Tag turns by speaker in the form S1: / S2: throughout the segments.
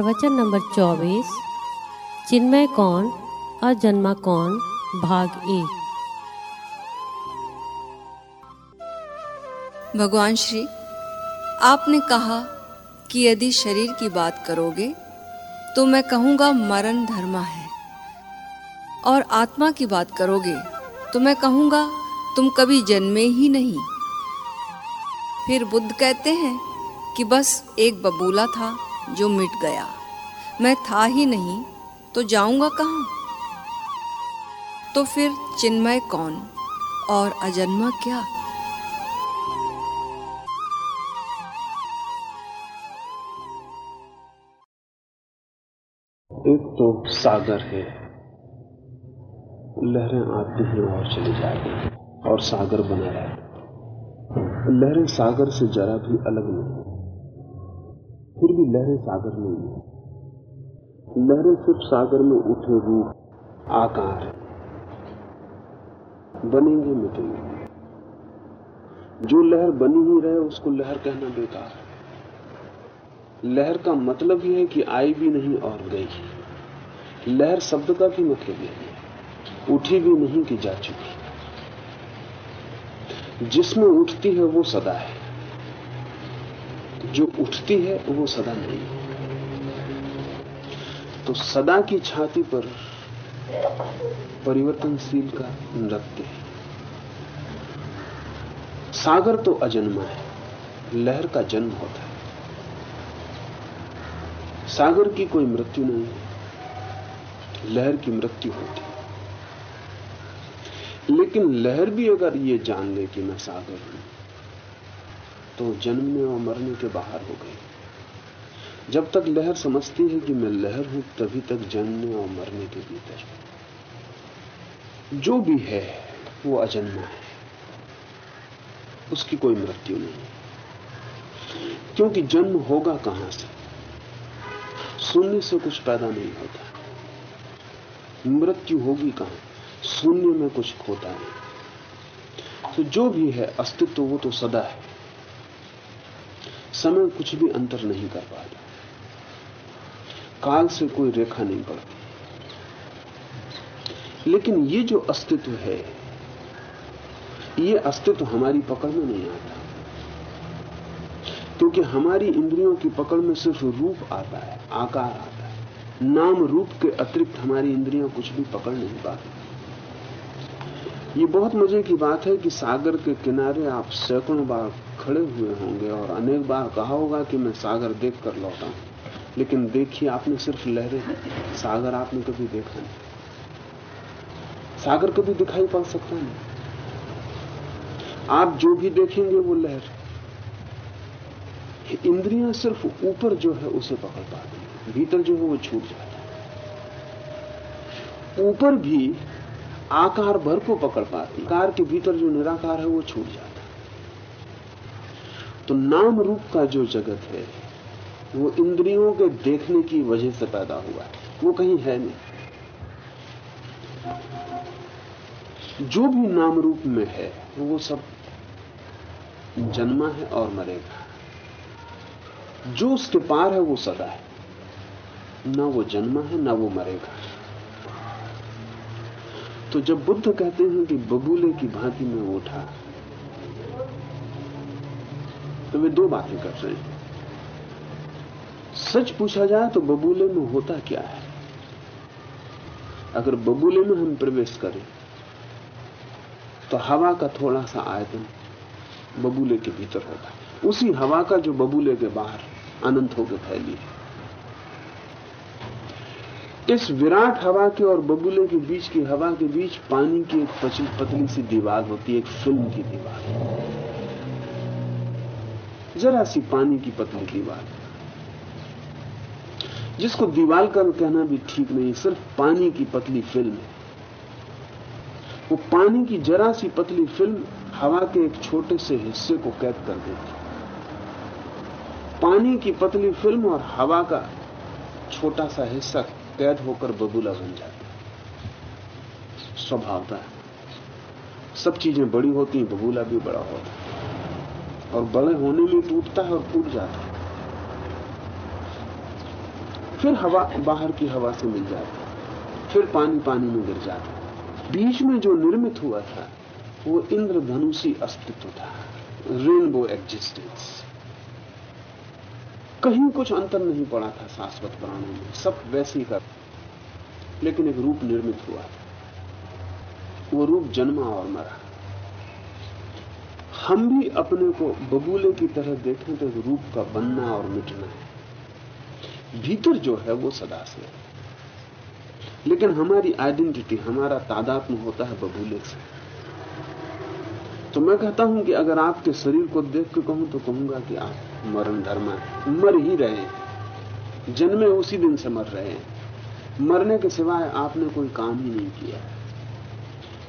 S1: प्रवचन नंबर चौबीस, चिन्मय कौन अजन्मा कौन, भाग एक।
S2: भगवान श्री, आपने कहा कि यदि शरीर की बात करोगे तो मैं कहूँगा मरण धर्म है। और आत्मा की बात करोगे तो मैं कहूँगा तुम कभी जन्मे ही नहीं। फिर बुद्ध कहते हैं कि बस एक बबूला था। जो मिट गया। मैं था ही नहीं तो जाऊँगा कहाँ? तो फिर चिन्मय कौन और अजन्मा क्या?
S3: एक तो सागर है। लहरें आती हैं और चली जाती हैं, और सागर बना रहता है। लहरें सागर से जरा भी अलग नहीं। फिर भी लहरें सागर नहीं है लहरें सिर्फ़ सागर में उठे रूप, आकार, बनेंगे, मिटेंगे। जो लहर बनी ही रहे, उसको लहर कहना बेकार लहर का मतलब यह है कि आई भी नहीं और गई लहर शब्द का भी मतलब यही है। उठी भी नहीं कि जा चुकी। जिसमें उठती है, वो सदा है। जो उठती है, वो सदा नहीं। तो सदा की छाती पर परिवर्तनशील का नृत्य है। सागर तो अजन्मा है, लहर का जन्म होता है। सागर की कोई मृत्यु नहीं है लहर की मृत्यु होती है। लेकिन लहर भी अगर ये जान ले कि मैं सागर हूँ तो जन्मने और मरने के बाहर हो गई जब तक लहर समझती है कि मैं लहर हूँ, तभी तक जन्मने और मरने के भीतर। जो भी है, वो अजन्मा है। उसकी कोई मृत्यु नहीं। क्योंकि जन्म होगा कहाँ से? शून्य से कुछ पैदा नहीं होता। मृत्यु होगी कहाँ? शून्य में कुछ खोता नहीं। तो जो भी है, अस्तित्व वो तो सदा है। समय कुछ भी अंतर नहीं कर पाता काल से कोई रेखा नहीं पड़ती। लेकिन ये जो अस्तित्व है, ये अस्तित्व हमारी पकड़ में नहीं आता। क्योंकि हमारी इंद्रियों की पकड़ में सिर्फ़ रूप आता है, आकार आता है। नाम रूप के अतिरिक्त हमारी इंद्रियाँ कुछ भी पकड़ नहीं पाती। ये बहुत मज़े की बात है कि सागर के किनारे आप सैकड़ों बार खड़े हुए होंगे और अनेक बार कहा होगा कि मैं सागर देख कर लौटा हूँ। लेकिन देखिए, आपने सिर्फ़ लहरें सागर आपने कभी देखा नहीं। सागर कभी दिखाई पड़ सकता नहीं। आप जो भी देखेंगे वो लहर इंद्रियाँ सिर्फ़ ऊपर जो है उसे पकड़ पाती भीतर जो है वो छूट जाता है। ऊपर भी आकार भर को पकड़ पाती आकार के भीतर जो निराकार है, वो छूट जाता तो नाम रूप का जो जगत है, वो इंद्रियों के देखने की वजह से पैदा हुआ है। वो कहीं है नहीं। जो भी नाम रूप में है, वो सब जन्मा है और मरेगा। जो उसके पार है, वो सदा है। ना वो जन्मा है, ना वो मरेगा। तो जब बुद्ध कहते हैं कि बबूले की भांति में उठा तो वे दो बातें कर रहे हैं। सच पूछा जाए तो बबूले में होता क्या है? अगर बबूले में हम प्रवेश करें तो हवा का थोड़ा सा आयतन बबूले के भीतर होता है। उसी हवा का जो बबूले के बाहर अनंत होकर फैली है। इस विराट हवा के और बबूले के बीच की हवा के बीच पानी की एक पतली पतली सी दीवार होती है, एक फ़िल्म की दीवार। जरा सी पानी की पतली दीवार। जिसको दीवार का कहना भी ठीक नहीं, सिर्फ़ पानी की पतली फ़िल्म है। वो पानी की जरा सी पतली फ़िल्म हवा के एक छोटे से हिस्से को कैद कर देती पानी की पतली फ़िल्म और हवा का छोटा सा हिस्सा कैद होकर बबूला बन जाता स्वभावता है। सब चीज़ें बड़ी होती हैं, बबूला भी बड़ा होता है। और बड़े होने में टूटता है और टूट जाता है। फिर हवा, बाहर की हवा से मिल जाती फिर पानी पानी में गिर जाता है। बीच में जो निर्मित हुआ था, वो इंद्रधनुषी अस्तित्व था। रेनबो एग्जिस्टेंस कहीं कुछ अंतर नहीं पड़ा था शाश्वत प्राणों में। सब वैसे ही का लेकिन एक रूप निर्मित हुआ। वो रूप जन्मा और मरा। हम भी अपने को बबूले की तरह देखें तो रूप का बनना और मिटना है। भीतर जो है वो सदा से है। लेकिन हमारी आइडेंटिटी, हमारा तादात्म होता है बबूले से। तो मैं कहता हूँ कि अगर आपके शरीर को देख के कहूँ तो कहूँगा कि आप मरण धर्मा मर ही रहे हैं। जन्मे उसी दिन से मर रहे हैं। मरने के सिवाय आपने कोई काम ही नहीं किया।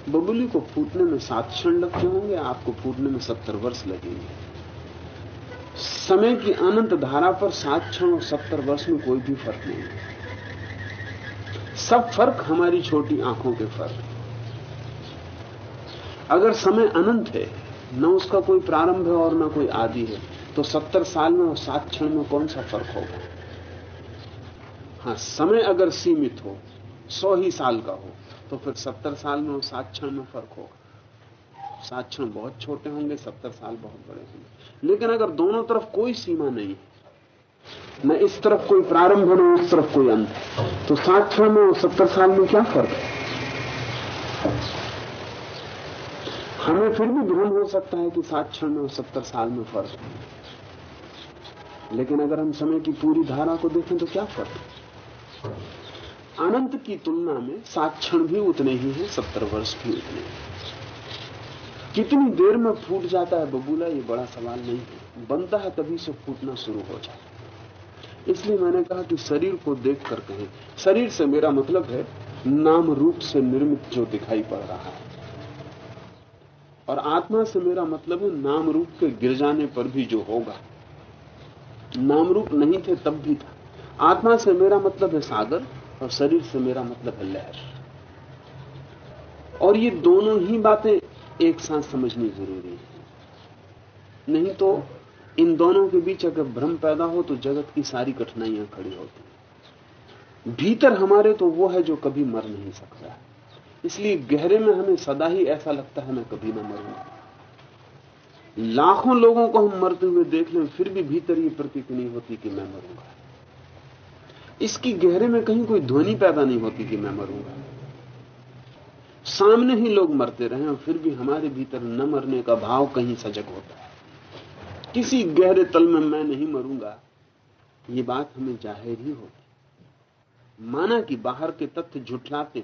S3: बबुली को फूटने में सात क्षण लगते होंगे आपको फूटने में सत्तर वर्ष लगेंगे। समय की अनंत धारा पर सात क्षण और सत्तर वर्ष में कोई भी फ़र्क नहीं है। सब फ़र्क हमारी छोटी आँखों के फ़र्क अगर समय अनंत है, न उसका कोई प्रारंभ है और न कोई आदि है तो सत्तर साल में और सात क्षण में कौन सा फ़र्क होगा? हाँ समय अगर सीमित हो, सौ ही साल का हो तो फिर सत्तर साल में और सात क्षण में फ़र्क होगा। सात क्षण बहुत छोटे होंगे, सत्तर साल बहुत बड़े होंगे। लेकिन अगर दोनों तरफ़ कोई सीमा नहीं न इस तरफ़ कोई प्रारंभ न उस तरफ़ कोई अंत तो सात क्षण में और सत्तर साल में क्या फ़र्क है? हमें फिर भी भ्रम हो सकता है कि सात क्षण में और सत्तर साल में फ़र्क है। लेकिन अगर हम समय की पूरी धारा को देखें तो क्या फ़र्क अनंत की तुलना में सात क्षण भी उतने ही हैं, सत्तर वर्ष भी उतने कितनी देर में फूट जाता है बबूला, ये बड़ा सवाल नहीं है। बनता है तभी से फूटना शुरू हो जाता है। इसलिए मैंने कहा कि शरीर को देख कर कहें, शरीर से मेरा मतलब है नाम रूप से निर्मित जो दिखाई पड़ रहा है। और आत्मा से मेरा मतलब है नाम रूप के गिर जाने पर भी जो होगा। नाम रूप नहीं थे, तब भी था। आत्मा से मेरा मतलब है सागर और शरीर से मेरा मतलब है लहर। और ये दोनों ही बातें एक साथ समझनी ज़रूरी है। नहीं तो इन दोनों के बीच अगर भ्रम पैदा हो तो जगत की सारी कठिनाइयाँ खड़ी होती। भीतर हमारे तो वो है जो कभी मर नहीं सकता। इसलिए गहरे में हमें सदा ही ऐसा लगता है, मैं कभी ना मरूँगा। लाखों लोगों को हम मरते हुए देख लें, फिर भी भीतर ये प्रतीत नहीं होती कि मैं मरूँगा। इसकी गहरे में कहीं कोई ध्वनि पैदा नहीं होती कि मैं मरूँगा। सामने ही लोग मरते रहे और फिर भी हमारे भीतर न मरने का भाव कहीं सजग होता है। किसी गहरे तल में मैं नहीं मरूँगा, ये बात हमें ज़ाहिर ही होती माना कि बाहर के तथ्य झुठलाते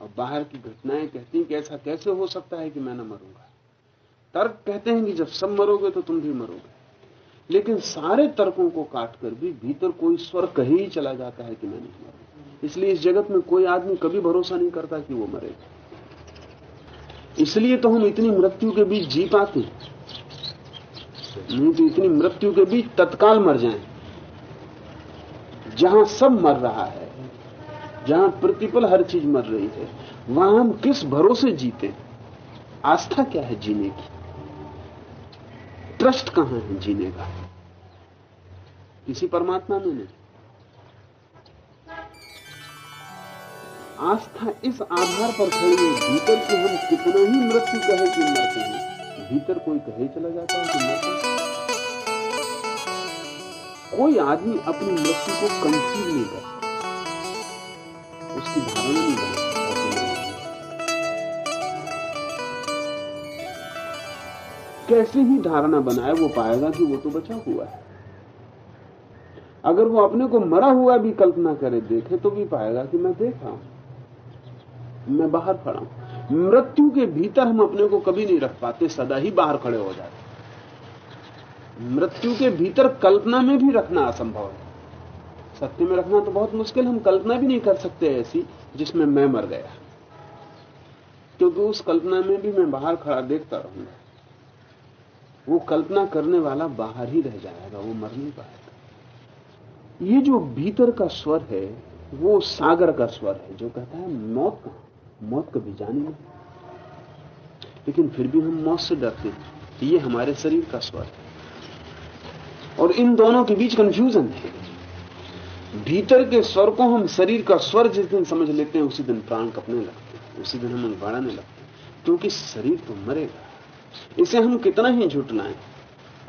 S3: और बाहर की घटनाएँ कहती कि ऐसा कैसे हो सकता है कि मैं न मरूँगा। तर्क कहते हैं कि जब सब मरोगे तो तुम भी मरोगे। लेकिन सारे तर्कों को काटकर भी भीतर कोई स्वर कहीं ही चला जाता है कि मैं नहीं मरूँगा इसलिए इस जगत में कोई आदमी कभी भरोसा नहीं करता कि वो मरेगा इसलिए तो हम इतनी मृत्यु के बीच जी पाते नहीं तो इतनी मृत्यु के बीच तत्काल मर जाए। जहाँ सब मर रहा है, जहाँ प्रतिपल हर चीज़ मर रही है, वहाँ हम किस भरोसे जीते आस्था क्या है जीने की? ट्रस्ट कहाँ है जीने का? किसी परमात्मा में नहीं। आस्था इस आधार पर खड़ी है भीतर की हम कितना ही मृत्यु कहे कि मरते हैं, भीतर कोई कहे चला जाता है कि मरते कोई आदमी अपनी मृत्यु को कंसीव नहीं कर उसकी धारणा नहीं बना कैसे ही धारणा बनाए, वो पाएगा कि वो तो बचा हुआ है। अगर वो अपने को मरा हुआ भी कल्पना करे, देखे तो भी पाएगा कि मैं देख रहा हूँ। मैं बाहर खड़ा हूँ। मृत्यु के भीतर हम अपने को कभी नहीं रख पाते, सदा ही बाहर खड़े हो जाते मृत्यु के भीतर कल्पना में भी रखना असंभव है। सत्य में रखना तो बहुत मुश्किल हम कल्पना भी नहीं कर सकते ऐसी जिसमें मैं मर गया। क्योंकि उस कल्पना में भी मैं बाहर खड़ा, देखता रहूँगा। वो कल्पना करने वाला बाहर ही रह जाएगा, वो मर नहीं पाएगा। ये जो भीतर का स्वर है, वो सागर का स्वर है, जो कहता है, मौत मौत कभी जानी नहीं। लेकिन फिर भी हम मौत से डरते हैं ये हमारे शरीर का स्वर है। और इन दोनों के बीच कंफ्यूजन है। भीतर के स्वर को हम शरीर का स्वर जिस दिन समझ लेते हैं, उसी दिन प्राण कपने लगते हैं, उसी दिन हम बढ़ाने लगते हैं, क्योंकि शरीर तो मरेगा। इसे हम कितना ही झुटलाएँ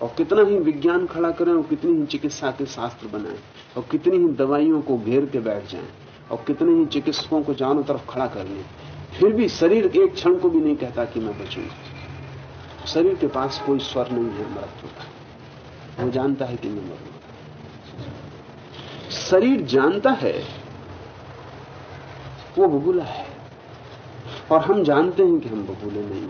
S3: और कितना ही विज्ञान खड़ा करें, और कितनी ही चिकित्सा के शास्त्र बनाएँ, और कितनी ही दवाइयों को घेर के बैठ जाएँ, और कितने ही चिकित्सकों को चारों तरफ़ खड़ा कर लें। फिर भी शरीर एक क्षण को भी नहीं कहता कि मैं बचूँगा। शरीर के पास कोई स्वर नहीं है, मृत्यु का। वो जानता है कि मैं मरूँगा। शरीर जानता है, वो बबूला है। और हम जानते हैं कि हम बबूले नहीं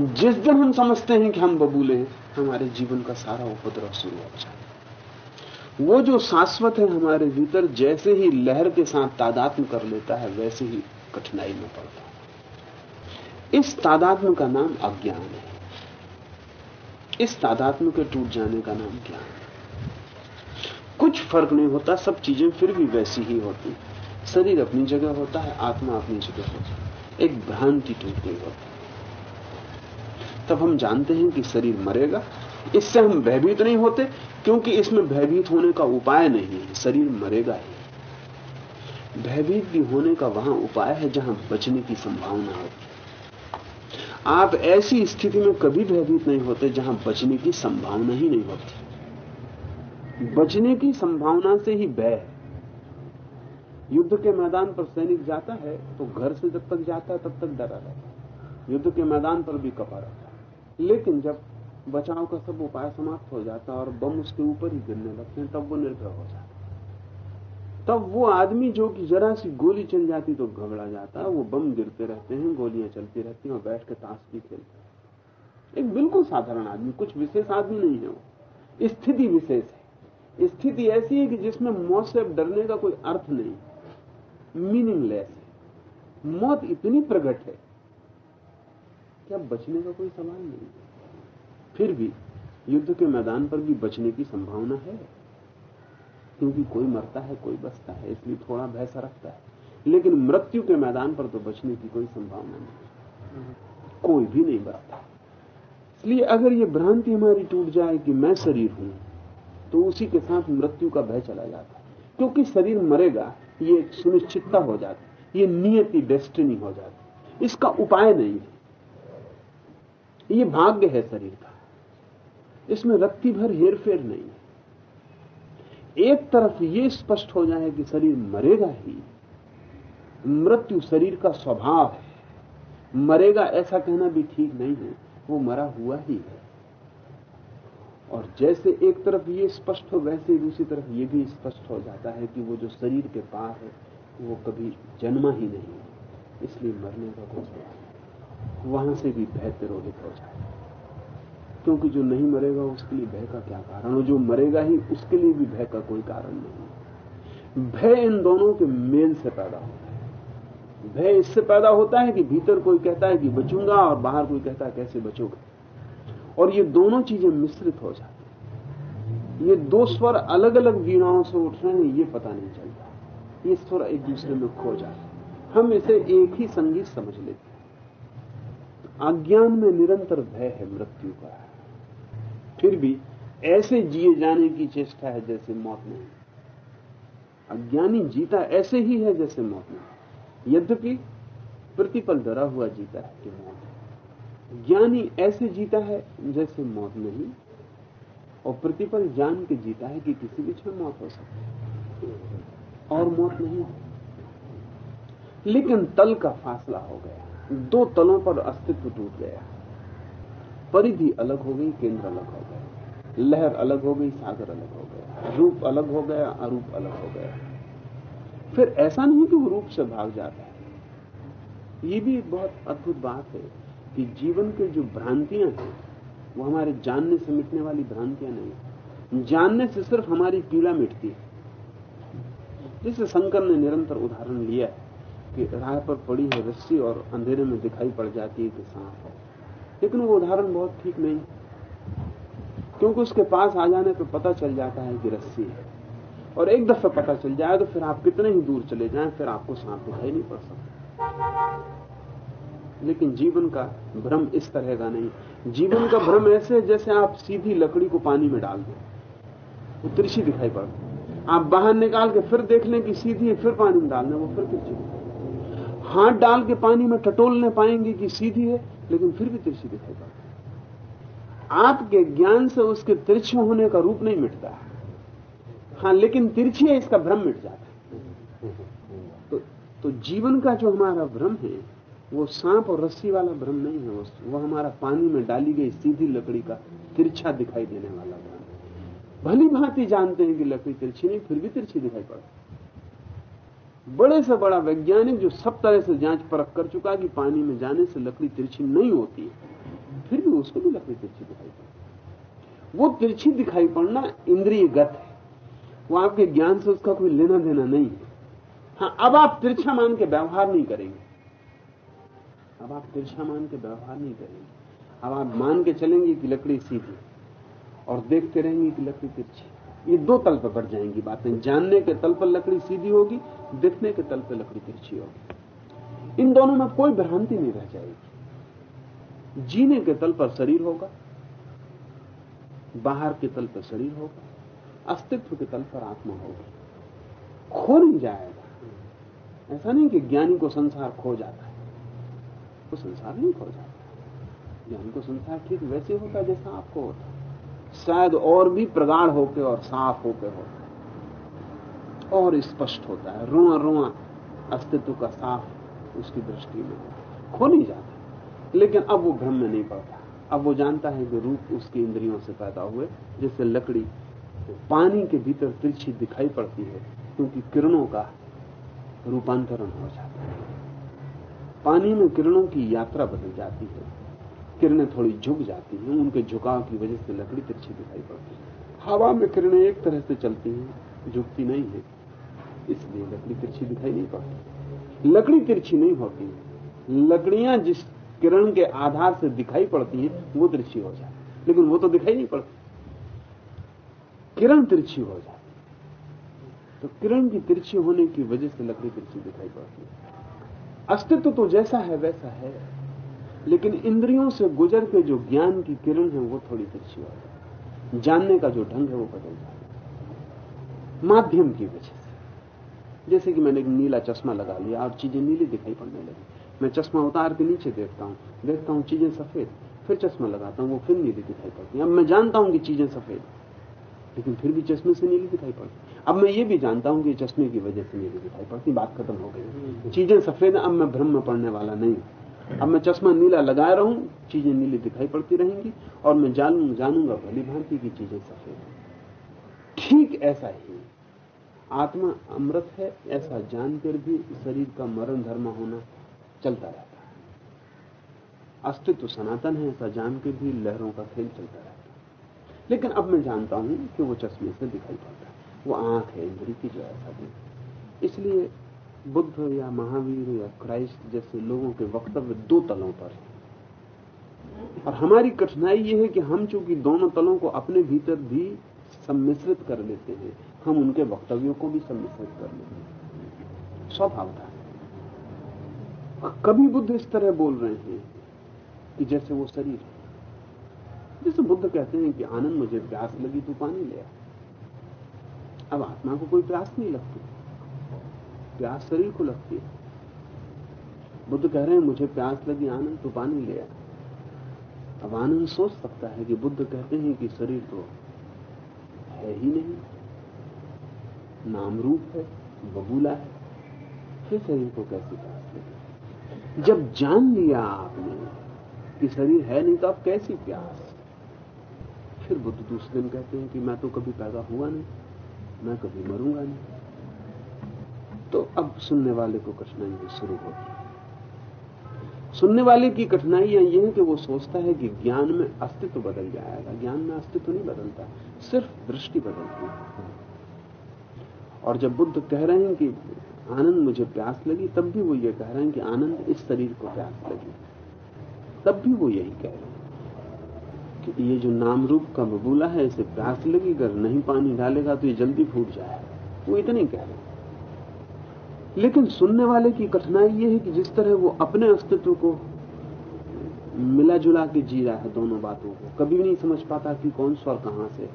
S3: जिस दिन हम समझते हैं कि हम बबूले हैं, हमारे जीवन का सारा उपद्रव शुरू हो जाता है। वो जो शाश्वत है हमारे भीतर, जैसे ही लहर के साथ तादात्म कर लेता है, वैसे ही कठिनाई में पड़ता है। इस तादात्म का नाम अज्ञान है। इस तादात्म के टूट जाने का नाम ज्ञान है। कुछ फ़र्क नहीं होता, सब चीज़ें फिर भी वैसी ही होती शरीर अपनी जगह होता है, आत्मा अपनी जगह होता है। एक भ्रांति टूट गई होती तब हम जानते हैं कि शरीर मरेगा। इससे हम भयभीत नहीं होते, क्योंकि इसमें भयभीत होने का उपाय नहीं है। शरीर मरेगा ही। भयभीत भी होने का वहाँ उपाय है जहाँ बचने की संभावना होती आप ऐसी स्थिति में कभी भयभीत नहीं होते जहाँ बचने की संभावना ही नहीं होती। बचने की संभावना से ही भय है। युद्ध के मैदान पर सैनिक जाता है तो घर से जब तक जाता है, तब तक डरा रहता है। युद्ध के मैदान पर भी कपा रहता है। लेकिन जब बचाव का सब उपाय समाप्त हो जाता और बम उसके ऊपर ही गिरने लगते हैं, तब वो निर्भय हो जाता तब वो आदमी जो कि जरा सी गोली चल जाती तो घबरा जाता है, वो बम गिरते रहते हैं, गोलियाँ चलती रहती हैं और बैठ के ताश भी खेलते एक बिल्कुल साधारण आदमी, कुछ विशेष आदमी नहीं है वो। स्थिति विशेष है। स्थिति ऐसी है कि जिसमें मौत से डरने का कोई अर्थ नहीं। मीनिंगलेस है। मौत इतनी प्रकट है कि अब बचने का कोई सवाल नहीं? फिर भी युद्ध के मैदान पर भी बचने की संभावना है। क्योंकि कोई मरता है, कोई बचता है, इसलिए थोड़ा भय सा रखता है। लेकिन मृत्यु के मैदान पर तो बचने की कोई संभावना नहीं। कोई भी नहीं बचता इसलिए अगर ये भ्रांति हमारी टूट जाए कि मैं शरीर हूँ तो उसी के साथ मृत्यु का भय चला जाता है। क्योंकि शरीर मरेगा, ये सुनिश्चितता हो जाती ये नियति, डेस्टिनी हो जाती इसका उपाय नहीं है। ये भाग्य है शरीर का। इसमें रत्ती भर हेरफेर नहीं है। एक तरफ़ ये स्पष्ट हो जाए कि शरीर मरेगा ही। मृत्यु शरीर का स्वभाव है। मरेगा ऐसा कहना भी ठीक नहीं है, वो मरा हुआ ही है। और जैसे एक तरफ़ ये स्पष्ट हो, वैसे दूसरी तरफ़ ये भी स्पष्ट हो जाता है कि वो जो शरीर के पार है, वो कभी जन्मा ही नहीं इसलिए मरने का कोई सवाल वहाँ से भी भय तिरोहित हो जाए क्योंकि जो नहीं मरेगा, उसके लिए भय का क्या कारण? और जो मरेगा ही, उसके लिए भी भय का कोई कारण नहीं। भय इन दोनों के मेल से पैदा होता है। भय इससे पैदा होता है कि भीतर कोई कहता है कि बचूँगा और बाहर कोई कहता है कैसे बचोगे। और ये दोनों चीज़ें मिश्रित हो जाती ये दो स्वर अलग अलग वीणाओं से उठ रहे हैं, ये पता नहीं चलता। ये स्वर एक दूसरे में खो जाते हम इसे एक ही संगीत समझ लेते अज्ञान में निरंतर भय है, मृत्यु का फिर भी ऐसे जिए जाने की चेष्टा है जैसे मौत नहीं अज्ञानी जीता ऐसे ही है जैसे मौत नहीं यद्यपि प्रतिपल डरा हुआ जीता है कि मौत ज्ञानी ऐसे जीता है जैसे मौत नहीं, और प्रतिपल जान के जीता है कि किसी भी क्षण मौत हो सकती है, और मौत नहीं। लेकिन तल का फासला हो गया। दो तलों पर अस्तित्व टूट गया। परिधि अलग हो गई, केंद्र अलग हो गया लहर अलग हो गई, सागर अलग हो गया। रूप अलग हो गया, अरूप अलग हो गया। फिर ऐसा नहीं कि वो रूप से भाग जाता है। ये भी एक बहुत अद्भुत बात है कि जीवन के जो भ्रांतियाँ हैं, वो हमारे जानने से मिटने वाली भ्रांतियाँ नहीं जानने से सिर्फ़ हमारी पीड़ा मिटती है। जिसे शंकर ने निरंतर उदाहरण लिया कि राह पर पड़ी है, रस्सी और अंधेरे में दिखाई पड़ जाती है कि सांप है। लेकिन वो उदाहरण बहुत ठीक नहीं क्योंकि उसके पास आ जाने पर पता चल जाता है कि रस्सी है। और एक दफ़ा पता चल जाए तो फिर आप कितने ही दूर चले जाएँ, फिर आपको सांप दिखाई नहीं पड़ सकता। लेकिन जीवन का भ्रम इस तरह का नहीं। जीवन का भ्रम ऐसे है जैसे आप सीधी लकड़ी को पानी में डाल दें। वो तिरछी दिखाई पड़ती आप बाहर निकाल के फिर देख लें कि सीधी है, फिर पानी में डालना वो फिर तिरछी हाथ डाल के पानी में टटोलने पाएँगे कि सीधी है लेकिन फिर भी तिरछी दिखाई पड़ती आपके ज्ञान से उसके तिरछे होने का रूप नहीं मिटता हाँ। लेकिन तिरछी है इसका भ्रम मिट जाता है। तो, तो जीवन का जो हमारा भ्रम है वो सांप और रस्सी वाला भ्रम नहीं है वो हमारा पानी में डाली गई सीधी लकड़ी का तिरछा दिखाई देने वाला भ्रम भली भांति जानते हैं कि लकड़ी तिरछी नहीं फिर भी तिरछी दिखाई पड़ती बड़े से बड़ा वैज्ञानिक जो सब तरह से जाँच परख कर चुका कि पानी में जाने से लकड़ी तिरछी नहीं होती है, फिर भी उसको भी लकड़ी तिरछी दिखाई पड़ती वो तिरछी दिखाई पड़ना इंद्रियगत है। वो आपके ज्ञान से उसका कोई लेना देना नहीं है। हाँ अब आप तिरछा मान के व्यवहार नहीं करेंगे। अब आप तिरछा मान के व्यवहार नहीं करेंगे। अब आप मान के चलेंगे कि लकड़ी सीधी और देखते रहेंगे कि लकड़ी तिरछी ये दो तल पर बढ़ जाएँगी बातें। जानने के तल पर लकड़ी सीधी होगी, देखने के तल पर लकड़ी तिरछी होगी। इन दोनों में कोई भ्रांति नहीं रह जाएगी। जीने के तल पर शरीर होगा, बाहर के तल पर शरीर होगा, अस्तित्व के तल पर आत्मा होगी। खो नहीं जाएगा। ऐसा नहीं कि ज्ञानी को संसार खो जाता है। वो संसार नहीं खो जाता। ज्ञान को संसार ठीक वैसे होता जैसा आपको होता शायद और भी प्रगाढ़ होके और साफ़ होके होता और स्पष्ट होता है। रुआ रुआ, अस्तित्व का साफ़ उसकी दृष्टि में खो नहीं जाता। लेकिन अब वो भ्रम में नहीं पड़ता। अब वो जानता है कि रूप उसकी इंद्रियों से पैदा हुए जैसे लकड़ी पानी के भीतर तिरछी दिखाई पड़ती है, क्योंकि किरणों का रूपांतरण हो जाता है। पानी में किरणों की यात्रा बदल जाती है। किरणें थोड़ी झुक जाती हैं, उनके झुकाव की वजह से लकड़ी तिरछी दिखाई पड़ती है। हवा में किरणें एक तरह से चलती हैं, झुकती नहीं है, इसलिए लकड़ी तिरछी दिखाई नहीं पड़ती। लकड़ी तिरछी नहीं होती लकड़ियाँ जिस किरण के आधार से दिखाई पड़ती हैं, वो तिरछी हो जाए लेकिन वो तो दिखाई नहीं पड़ती। किरण तिरछी हो जाती तो किरण की तिरछी होने की वजह से लकड़ी तिरछी दिखाई पड़ती है। अस्तित्व तो जैसा है, वैसा है। लेकिन इंद्रियों से गुजर के जो ज्ञान की किरण है वो थोड़ी तिरछी हो। जाती जानने का जो ढंग है वो बदल जाता माध्यम की वजह से। जैसे कि मैंने एक नीला चश्मा लगा लिया और चीज़ें नीली दिखाई पड़ने लगी। मैं चश्मा उतार के नीचे देखता हूँ। देखता हूँ चीज़ें सफ़ेद। फिर चश्मा लगाता हूँ वो फिर नीली दिखाई पड़ती अब मैं जानता हूँ कि चीज़ें सफ़ेद लेकिन फिर भी चश्मे से नीली दिखाई पड़ती अब मैं ये भी जानता हूँ कि चश्मे की वजह से नीली दिखाई पड़ती बात खत्म हो गई। चीज़ें सफ़ेद अब मैं भ्रम में पड़ने वाला नहीं अब मैं चश्मा नीला लगाए रहूँ, चीज़ें नीली दिखाई पड़ती रहेंगी, और मैं जानू, जानूँगा भली भांति की चीज़ें सफ़ेद ठीक ऐसा ही। आत्मा अमृत है, ऐसा जानकर भी शरीर का मरण धर्म होना चलता रहता है। अस्तित्व सनातन है, ऐसा जान के भी लहरों का खेल चलता रहता है। लेकिन अब मैं जानता हूँ कि वो चश्मे से दिखाई पड़ता है। वो आँख है, इंद्री की जो ऐसा भी इसलिए बुद्ध या महावीर या क्राइस्ट जैसे लोगों के वक्तव्य दो तलों पर है। और हमारी कठिनाई ये है कि हम चूँकि दोनों तलों को अपने भीतर भी सम्मिश्रित कर लेते हैं, हम उनके वक्तव्यों को भी सम्मिश्रित कर लेते हैं। स्वभाव था कभी बुद्ध इस तरह बोल रहे हैं कि जैसे वो शरीर है। जैसे बुद्ध कहते हैं कि आनंद मुझे प्यास लगी, तू पानी ले अब आत्मा को कोई प्यास नहीं लगती। प्यास शरीर को लगती है। बुद्ध कह रहे हैं, मुझे प्यास लगी, आनंद तो पानी ले आ अब आनंद सोच सकता है कि बुद्ध कहते हैं कि शरीर तो है ही नहीं। नाम रूप है, बबूला है। फिर शरीर को कैसे प्यास लगी? जब जान लिया आपने कि शरीर है नहीं तो आप कैसी प्यास? फिर बुद्ध दूसरे दिन कहते हैं कि मैं तो कभी पैदा हुआ नहीं, मैं कभी मरूँगा नहीं। तो अब सुनने वाले को कठिनाइयाँ शुरू होती सुनने वाले की कठिनाइयाँ ये है कि वो सोचता है कि ज्ञान में अस्तित्व बदल जाएगा। ज्ञान में अस्तित्व नहीं बदलता, सिर्फ़ दृष्टि बदलती है। और जब बुद्ध कह रहे हैं कि आनंद मुझे प्यास लगी, तब भी वो ये कह रहे हैं कि आनंद इस शरीर को प्यास लगी। तब भी वो यही कह रहे हैं कि ये जो नाम रूप का बबूला है, इसे प्यास लगी, अगर नहीं पानी डालेगा तो ये जल्दी फूट जाएगा। वो इतने कह रहे हैं। लेकिन सुनने वाले की कठिनाई यह है कि जिस तरह वो अपने अस्तित्व को मिला जुला के जी रहा है दोनों बातों को, कभी भी नहीं समझ पाता कि कौन स्वर कहाँ से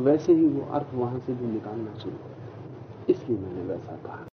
S3: वैसे ही वो अर्थ वहाँ से भी निकालना शुरू इसलिए मैंने वैसा कहा।